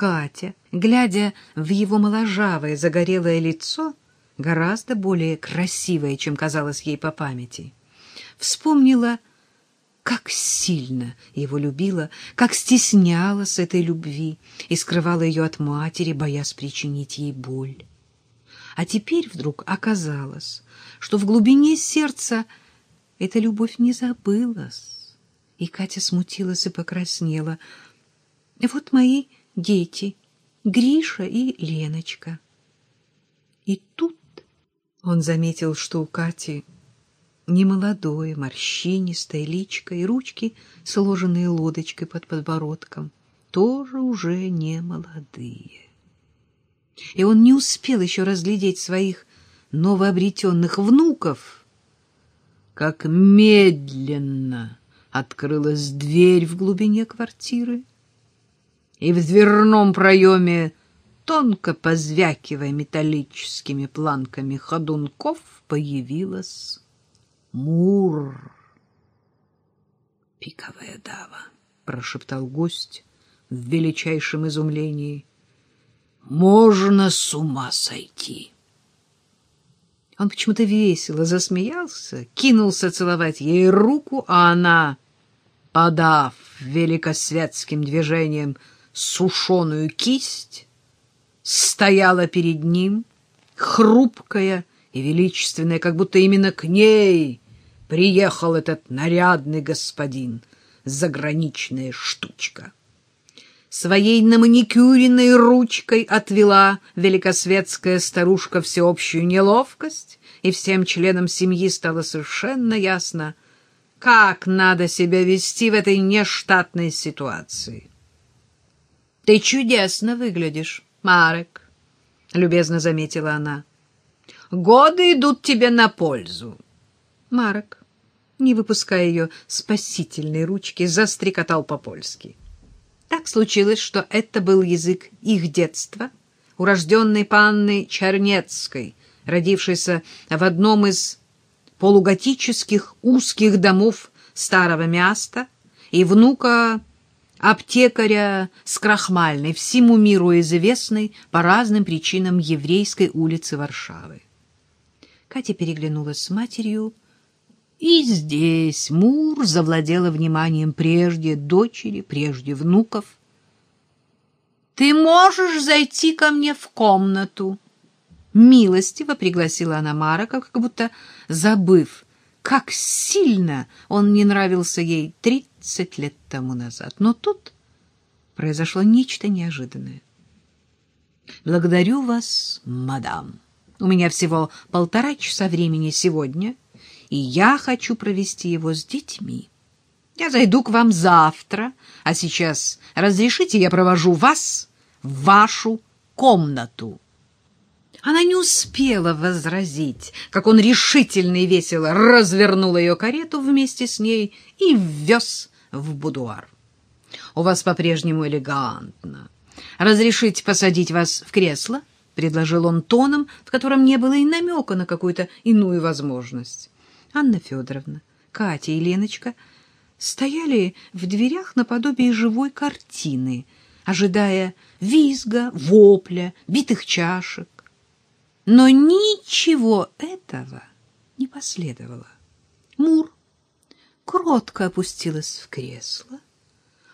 Катя, глядя в его моложавое загорелое лицо, гораздо более красивое, чем казалось ей по памяти, вспомнила, как сильно его любила, как стеснялась этой любви и скрывала ее от матери, боясь причинить ей боль. А теперь вдруг оказалось, что в глубине сердца эта любовь не забылась. И Катя смутилась и покраснела. Вот мои дети, Гриша и Леночка. И тут он заметил, что у Кати немолодое, морщинистое личко и ручки, сложенные лодочкой под подбородком, тоже уже не молодые. И он не успел еще разглядеть своих новообретенных внуков, как медленно открылась дверь в глубине квартиры, и в дверном проеме, тонко позвякивая металлическими планками ходунков, появилась Мур. «Пиковая дава», — прошептал гость в величайшем изумлении. «Можно с ума сойти». Он почему-то весело засмеялся, кинулся целовать ей руку, а она, подав великосветским движением сушеную кисть, стояла перед ним, хрупкая и величественная, как будто именно к ней приехал этот нарядный господин, заграничная штучка. Своей наманикюренной ручкой отвела великосветская старушка всеобщую неловкость, и всем членам семьи стало совершенно ясно, как надо себя вести в этой нештатной ситуации. — Ты чудесно выглядишь, Марек, — любезно заметила она. — Годы идут тебе на пользу. Марек, не выпуская ее спасительной ручки, застрекотал по-польски. Так случилось, что это был язык их детства, урожденной панны Чернецкой, родившейся в одном из полуготических узких домов старого Мяста и внука аптекаря с крахмальной, всему миру известной по разным причинам еврейской улицы Варшавы. Катя переглянулась с матерью, и здесь Мур завладела вниманием прежде дочери, прежде внуков. «Ты можешь зайти ко мне в комнату?» Милостиво пригласила она Марака, как будто забыв, как сильно он не нравился ей тридцать лет тому назад. Но тут произошло нечто неожиданное. «Благодарю вас, мадам. У меня всего полтора часа времени сегодня» и я хочу провести его с детьми. Я зайду к вам завтра, а сейчас разрешите, я провожу вас в вашу комнату. Она не успела возразить, как он решительно и весело развернул ее карету вместе с ней и ввез в будуар. У вас по-прежнему элегантно. Разрешите посадить вас в кресло? — предложил он тоном, в котором не было и намека на какую-то иную возможность. Анна Федоровна, Катя и Леночка стояли в дверях наподобие живой картины, ожидая визга, вопля, битых чашек. Но ничего этого не последовало. Мур кротко опустилась в кресло.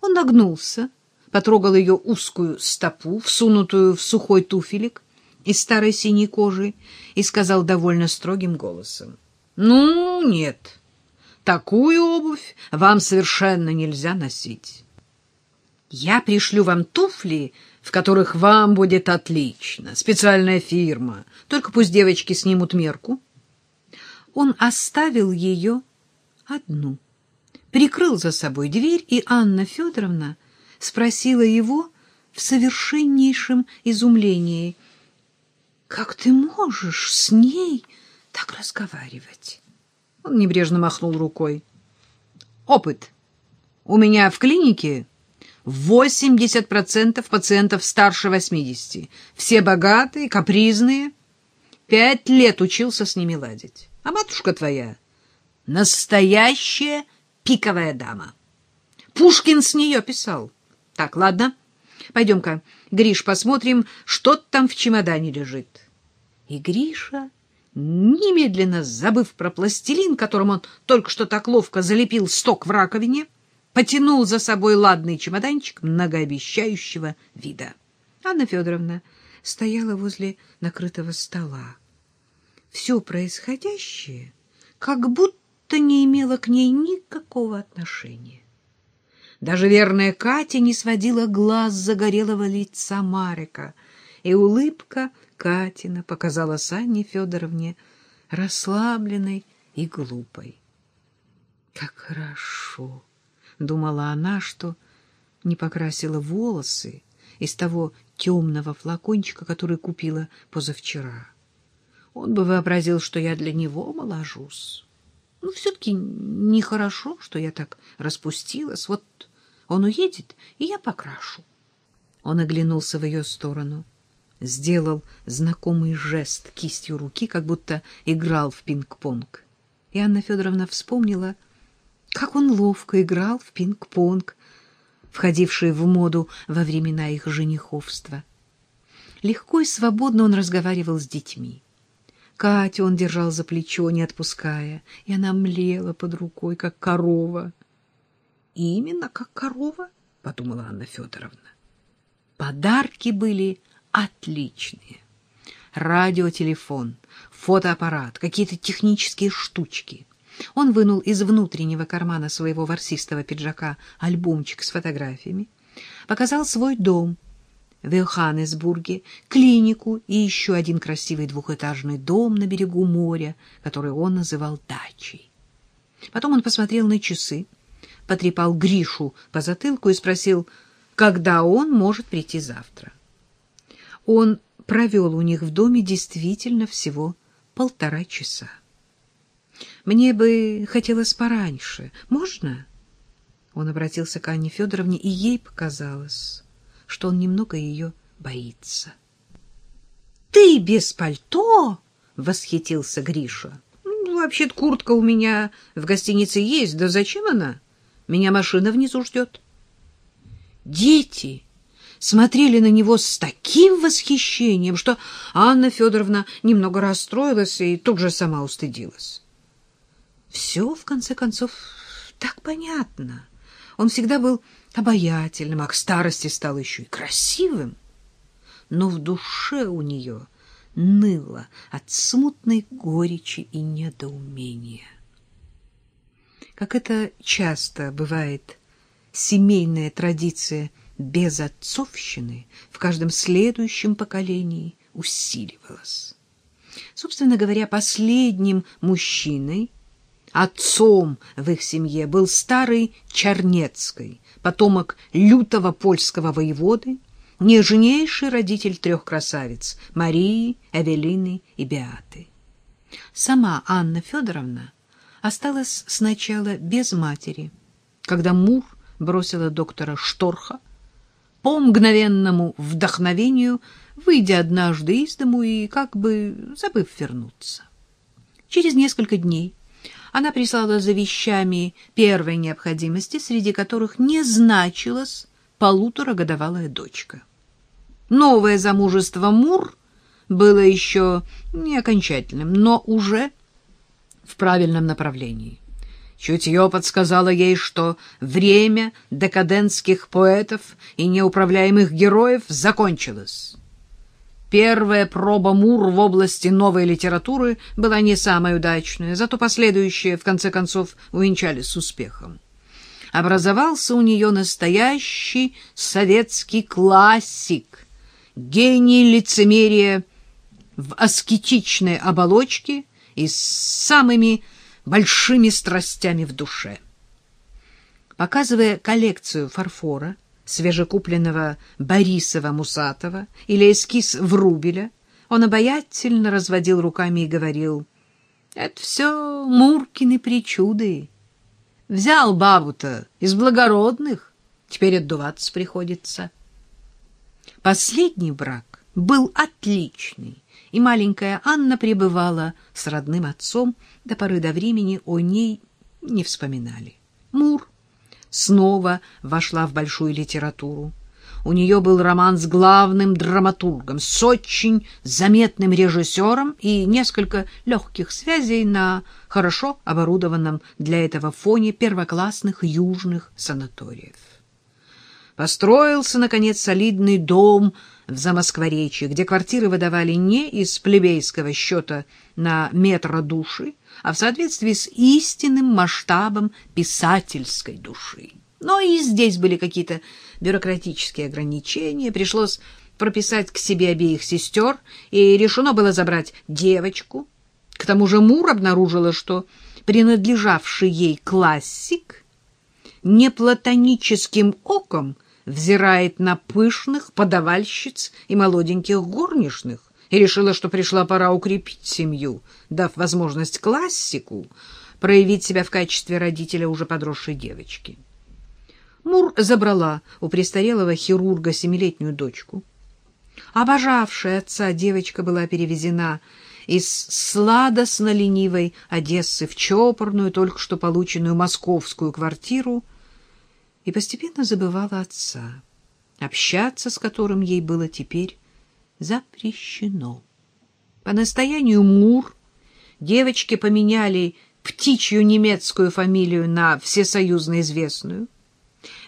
Он нагнулся, потрогал ее узкую стопу, всунутую в сухой туфелек из старой синей кожи, и сказал довольно строгим голосом. Ну, нет. Такую обувь вам совершенно нельзя носить. Я пришлю вам туфли, в которых вам будет отлично. Специальная фирма. Только пусть девочки снимут мерку. Он оставил ее одну. Прикрыл за собой дверь, и Анна Федоровна спросила его в совершеннейшем изумлении. «Как ты можешь с ней так разговаривать. Он небрежно махнул рукой. Опыт. У меня в клинике 80% пациентов старше 80. Все богатые, капризные. Пять лет учился с ними ладить. А матушка твоя — настоящая пиковая дама. Пушкин с нее писал. Так, ладно. Пойдем-ка, Гриш, посмотрим, что там в чемодане лежит. И Гриша, немедленно забыв про пластилин, которым он только что так ловко залепил сток в раковине, потянул за собой ладный чемоданчик многообещающего вида. Анна Федоровна стояла возле накрытого стола. Все происходящее как будто не имело к ней никакого отношения. Даже верная Катя не сводила глаз загорелого лица Марика, и улыбка Катина показала Анне Федоровне расслабленной и глупой. Как хорошо! Думала она, что не покрасила волосы из того темного флакончика, который купила позавчера. Он бы вообразил, что я для него моложусь. Ну, все-таки нехорошо, что я так распустилась. Вот он уедет, и я покрашу. Он оглянулся в ее сторону, сделал знакомый жест кистью руки, как будто играл в пинг-понг. И Анна Федоровна вспомнила, как он ловко играл в пинг-понг, входивший в моду во времена их жениховства. Легко и свободно он разговаривал с детьми. Катю он держал за плечо, не отпуская, и она млела под рукой, как корова. «Именно как корова», — подумала Анна Федоровна. Подарки были отличные. Радиотелефон, фотоаппарат, какие-то технические штучки — он вынул из внутреннего кармана своего ворсистого пиджака альбомчик с фотографиями, показал свой дом в Йоханнесбурге, клинику и еще один красивый двухэтажный дом на берегу моря, который он называл дачей. Потом он посмотрел на часы, потрепал Гришу по затылку и спросил, когда он может прийти завтра. Он провел у них в доме действительно всего полтора часа. Мне бы хотелось пораньше. Можно? Он обратился к Анне Федоровне, и ей показалось, что он немного ее боится. — Ты без пальто? — восхитился Гриша. Ну, — Вообще-то куртка у меня в гостинице есть. Да зачем она? Меня машина внизу ждет. Дети смотрели на него с таким восхищением, что Анна Федоровна немного расстроилась и тут же сама устыдилась. Все, в конце концов, так понятно. Он всегда был обаятельным, а к старости стал еще и красивым. Но в душе у нее ныло от смутной горечи и недоумения. Как это часто бывает, семейная традиция безотцовщины в каждом следующем поколении усиливалась. Собственно говоря, последним мужчиной — Отцом в их семье был старый Чернецкий, потомок лютого польского воеводы, нежнейший родитель трех красавиц — Марии, Эвелины и Беаты. Сама Анна Федоровна осталась сначала без матери, когда Мур бросила доктора Шторха, по мгновенному вдохновению, выйдя однажды из дому и как бы забыв вернуться. Через несколько дней она прислала за вещами первой необходимости, среди которых не значилась полуторагодовалая дочка. Новое замужество Мур было еще не окончательным, но уже в правильном направлении. Чутье подсказало ей, что время декадентских поэтов и неуправляемых героев закончилось. Первая проба Мур в области новой литературы была не самой удачной, зато последующие, в конце концов, увенчались успехом. Образовался у нее настоящий советский классик, гений лицемерия в аскетичной оболочке и с самыми большими страстями в душе. Показывая коллекцию фарфора, свежекупленного Борисова-Мусатова или эскиз Врубеля, он обаятельно разводил руками и говорил, «Это все Муркины причуды. Взял бабу-то из благородных, теперь отдуваться приходится». Последний брак был отличный, и маленькая Анна пребывала с родным отцом, до поры до времени о ней не вспоминали. Мур снова вошла в большую литературу. у нее был роман с главным драматургом, с очень заметным режиссером и несколько легких связей на хорошо оборудованном для этого фоне первоклассных южных санаториев. Построился, наконец, солидный дом в Замоскворечье, где квартиры выдавали не из плебейского счета на метро души, а в соответствии с истинным масштабом писательской души. Но и здесь были какие-то бюрократические ограничения, пришлось прописать к себе обеих сестер, и решено было забрать девочку. К тому же Мур обнаружила, что принадлежавший ей классик неплатоническим оком взирает на пышных подавальщиц и молоденьких горничных, и решила, что пришла пора укрепить семью, дав возможность классику проявить себя в качестве родителя уже подросшей девочки. Мур забрала у престарелого хирурга семилетнюю дочку. Обожавшая отца девочка была перевезена из сладостно-ленивой Одессы в чопорную, только что полученную московскую квартиру, и постепенно забывала отца, общаться с которым ей было теперь запрещено. По настоянию Мур девочки поменяли птичью немецкую фамилию на всесоюзно известную,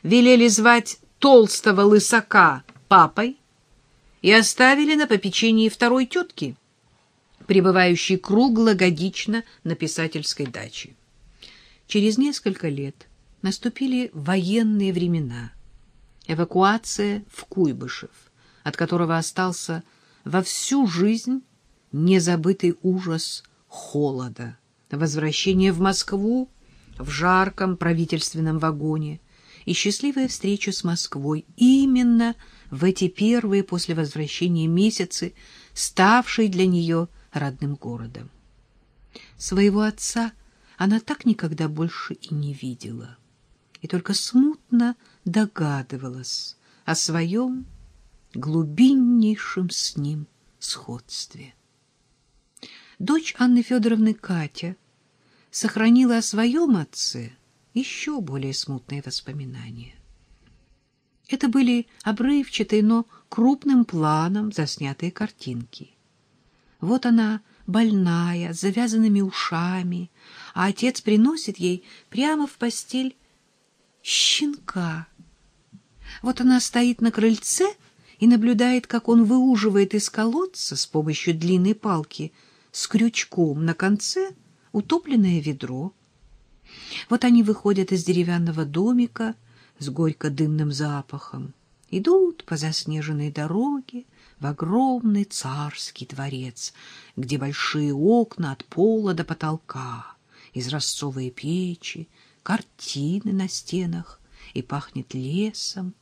велели звать толстого лысака папой и оставили на попечении второй тетки, пребывающей круглогодично на писательской даче. Через несколько лет наступили военные времена, эвакуация в Куйбышев, от которого остался во всю жизнь незабытый ужас холода, возвращение в Москву в жарком правительственном вагоне и счастливая встреча с Москвой именно в эти первые после возвращения месяцы, ставшие для нее родным городом. Своего отца она так никогда больше и не видела, и только смутно догадывалась о своем глубиннейшем с ним сходстве. Дочь Анны Федоровны Катя сохранила о своем отце еще более смутные воспоминания. Это были обрывчатые, но крупным планом заснятые картинки. Вот она больная, с завязанными ушами, а отец приносит ей прямо в постель щенка. Вот она стоит на крыльце и наблюдает, как он выуживает из колодца с помощью длинной палки с крючком на конце утопленное ведро. Вот они выходят из деревянного домика с горько-дымным запахом, идут по заснеженной дороге в огромный царский дворец, где большие окна от пола до потолка, изразцовые печи, картины на стенах, и пахнет лесом,